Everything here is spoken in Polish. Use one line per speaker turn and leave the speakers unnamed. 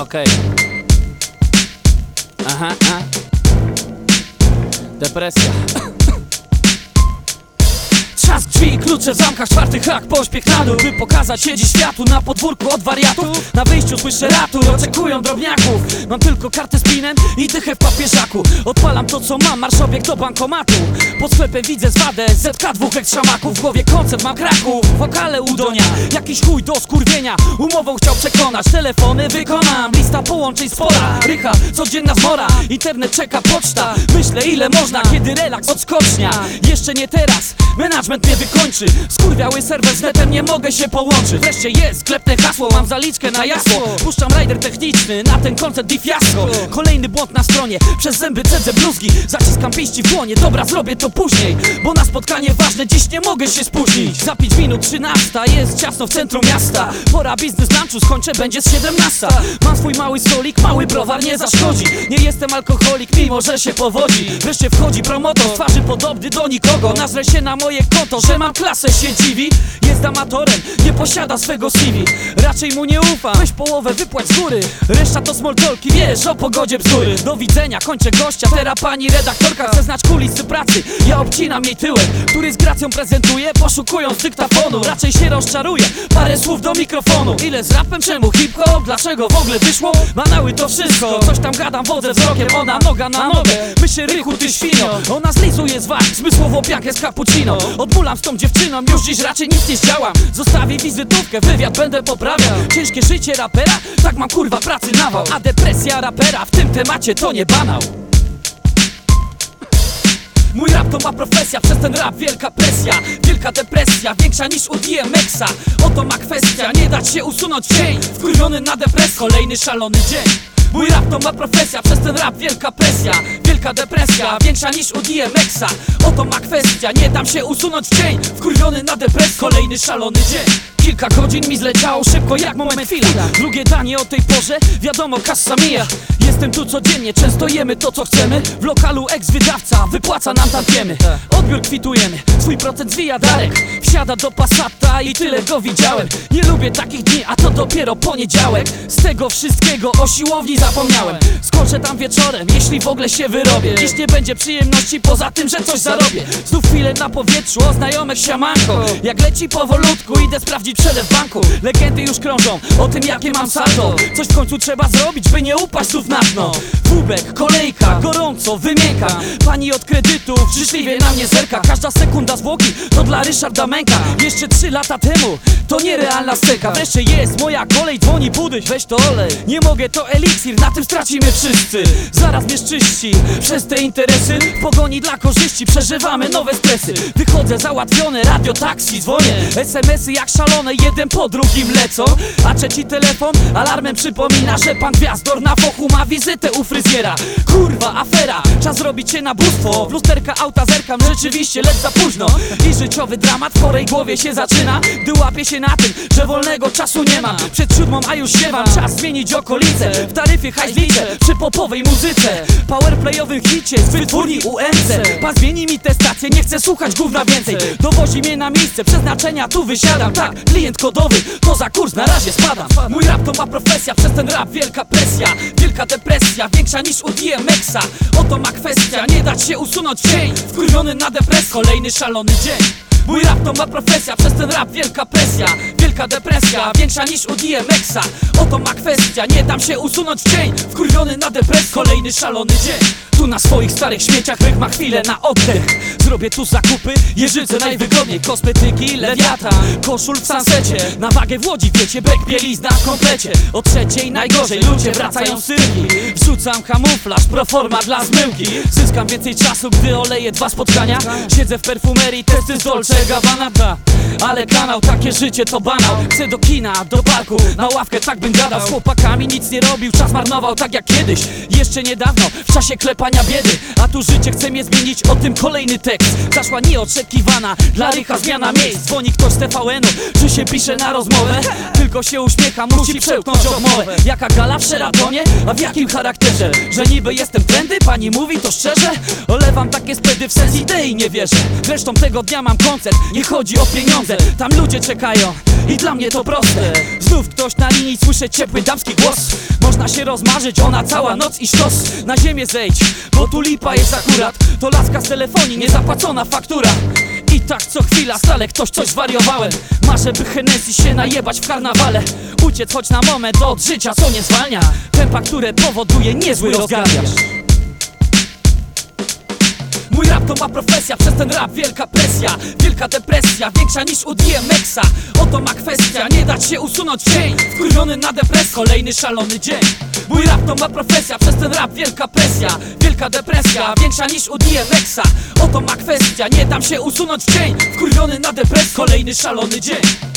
Okej. Aha, a. Depresja. Trzask drzwi, klucze w zamkach, czwarty hak, pośpiech na dół By pokazać siedzi światu. Na podwórku od wariatów Na wyjściu słyszę ratuj, oczekują drobniaków Mam tylko kartę z pinem i dychę w papieżaku. Odpalam to co mam, marszobieg do bankomatu. Pod sklepem widzę zwadę, ZK dwóch ekstramaków. W głowie koncept mam kraków, wokale udonia. Jakiś chuj do skurwienia, umową chciał przekonać. Telefony wykonam, lista połączeń spora. Rycha, codzienna zmora, internet czeka poczta. Myślę ile można, kiedy relaks odskocznia. Jeszcze nie teraz, Management mnie wykończy. Skurwiały serwer z netem, nie mogę się połączyć. Wreszcie jest, sklepne hasło, mam zaliczkę na jasło. Puszczam rider techniczny na ten koncert i fiasko. Kolejny błąd na stronie, przez zęby cedzę bluzgi. Zaciskam pięści w dłonie, dobra zrobię to później. Bo na spotkanie ważne, dziś nie mogę się spóźnić. Za 5 minut 13, jest ciasno w centrum miasta. Pora biznes lunchu, skończę, będzie z 17 Mam swój mały stolik, mały browar nie zaszkodzi. Nie jestem alkoholik, mimo że się powodzi. Wreszcie wchodzi promotor, twarzy podobny do nikogo. Nazwę się na moje konto, że mam klasę się dziwi. Jest amatorem, nie posiada swego CV Raczej mu nie ufam, weź połowę wypłać z góry. Reszta to small talki, wiesz o pogodzie bzdury. Do widzenia, kończę gościa, teraz pani redaktorka Chce znać kulisy pracy, ja obcinam jej tyłek Który z gracją prezentuje, poszukując dyktafonu. Raczej się rozczaruje, parę słów do mikrofonu. Ile z rapem, czemu hip-hop, dlaczego w ogóle wyszło? Banały to wszystko, coś tam gadam, wodzę wzrokiem. Ona noga na nogę, myślę rychu ty świnio. Ona zlizuje z wag, zmysłowo piankę z cappuccino Odmulam z tą dziewczyną, już dziś raczej nic nie zdziałam. Zostawię wizytówkę, wywiad będę poprawiał. Ciężkie życie rapera, tak mam kurwa pracy nawał A depresja rapera w tym temacie to nie banał. Mój rap to ma profesja, przez ten rap wielka presja. Wielka depresja, większa niż u DMX-a Oto ma kwestia, nie dać się usunąć cień Wkurwiony na depresję, kolejny szalony dzień. Mój rap to ma profesja, przez ten rap wielka presja Depresja, większa niż u DMX-a Oto ma kwestia, nie dam się usunąć w cień Wkurwiony na depresję, kolejny szalony dzień Kilka godzin mi zleciało szybko jak moment chwila. Drugie danie o tej porze, wiadomo kassa mija. Jestem tu codziennie, często jemy to co chcemy. W lokalu ex-wydawca wypłaca nam tantiemy Odbiór kwitujemy, swój procent zwija Darek. Wsiada do Passata i tyle go widziałem. Nie lubię takich dni, a to dopiero poniedziałek. Z tego wszystkiego o siłowni zapomniałem. Skoczę tam wieczorem, jeśli w ogóle się wyrobię. Dziś nie będzie przyjemności poza tym, że coś zarobię. Znów chwilę na powietrzu, o znajomych siamanko Jak leci powolutku, idę sprawdzić przelew w banku. Legendy już krążą o tym jakie mam saldo. Coś w końcu trzeba zrobić, by nie upaść znów na dno. Wubek, kolejka, gorąco, wymięka. Pani od kredytu życzliwie na mnie zerka. Każda sekunda zwłoki to dla Ryszarda Męka. Jeszcze trzy lata temu to nierealna scenka Wreszcie jest moja kolej, dzwoni budyś, weź to olej. Nie mogę, to eliksir, na tym stracimy wszyscy. Zaraz mnie szczyści przez te interesy. W pogoni dla korzyści przeżywamy nowe stresy. Wychodzę załatwione, radio, taksi, dzwonię. SMS-y jak szalone, jeden po drugim lecą A trzeci telefon alarmem przypomina, że pan gwiazdor na fochu ma wizytę u fryzjera. Kurwa, afera, czas robić się na bóstwo. W lusterka auta zerkam, rzeczywiście lecz za późno. I życiowy dramat w chorej głowie się zaczyna Gdy łapię się na tym, że wolnego czasu nie mam. Przed siódmą, a już siewam, czas zmienić okolice. W taryfie hajs liczę, przy popowej muzyce. Powerplayowym hicie z wytwórni UMC Pan zmieni mi tę stację, nie chcę słuchać gówna więcej. Dowozi mnie na miejsce, przeznaczenia tu wysiadam. Tak, klient kodowy, to za kurs na razie spadam. Mój rap to ma profesja, przez ten rap wielka presja. Wielka depresja, większa niż u DMX-a Oto ma kwestia, nie dać się usunąć. Cień Wkurwiony na depresję, kolejny szalony dzień. Mój rap to ma profesja, przez ten rap wielka presja Wielka depresja, większa niż u DMX-a Oto ma kwestia, nie dam się usunąć w cień Wkurwiony na depresję, kolejny szalony dzień Tu na swoich starych śmieciach ryk ma chwilę na oddech. Zrobię tu zakupy, jeżyce najwygodniej Kosmetyki, lewiata, koszul w sansecie. Na wagę w Łodzi wiecie, bek bielizna w komplecie. O trzeciej najgorzej, ludzie wracają z cyrki Wrzucam kamuflaż, proforma dla zmyłki. Zyskam więcej czasu, gdy oleję dwa spotkania. Siedzę w perfumerii, testy z Dolce Gabbana. Ale kanał, takie życie to banał Chcę do kina, do parku, na ławkę tak bym gadał. Z chłopakami nic nie robił, czas marnował tak jak kiedyś. Jeszcze niedawno, w czasie klepania biedy. A tu życie chce mnie zmienić, o tym kolejny tekst. Zaszła nieoczekiwana, dla rycha zmiana miejsc. Dzwoni ktoś z TVN-u, czy się pisze na rozmowę. Tylko się uśmiecha, musi przełknąć odmowę Jaka gala w Sheratonie, a w jakim charakterze? Że niby jestem trendy, pani mówi to szczerze? Olewam takie spedy w sens idei nie wierzę. Zresztą tego dnia mam koncert koncert Nie chodzi o pieniądze, tam ludzie czekają I dla mnie to proste. Znów ktoś na linii, słyszę ciepły damski głos. Można się rozmarzyć, ona cała noc i sztos. Na ziemię zejdź, bo tu lipa jest akurat. To laska z telefonii, niezapłacona faktura. I tak co chwila stale ktoś coś zwariowałem Marzę by Hennessy się najebać w karnawale. Uciec choć na moment od życia co nie zwalnia. Tempa, które powoduje niezły rozgardiasz Mój rap to ma profesja, przez ten rap wielka presja Wielka depresja, większa niż u DMX-a Oto ma kwestia, nie dać się usunąć w cień Wkurwiony na depres, kolejny szalony dzień. Mój rap to ma profesja, przez ten rap wielka presja Wielka depresja, większa niż u DMX-a Oto ma kwestia, nie dam się usunąć w cień Wkurwiony na depres, kolejny szalony dzień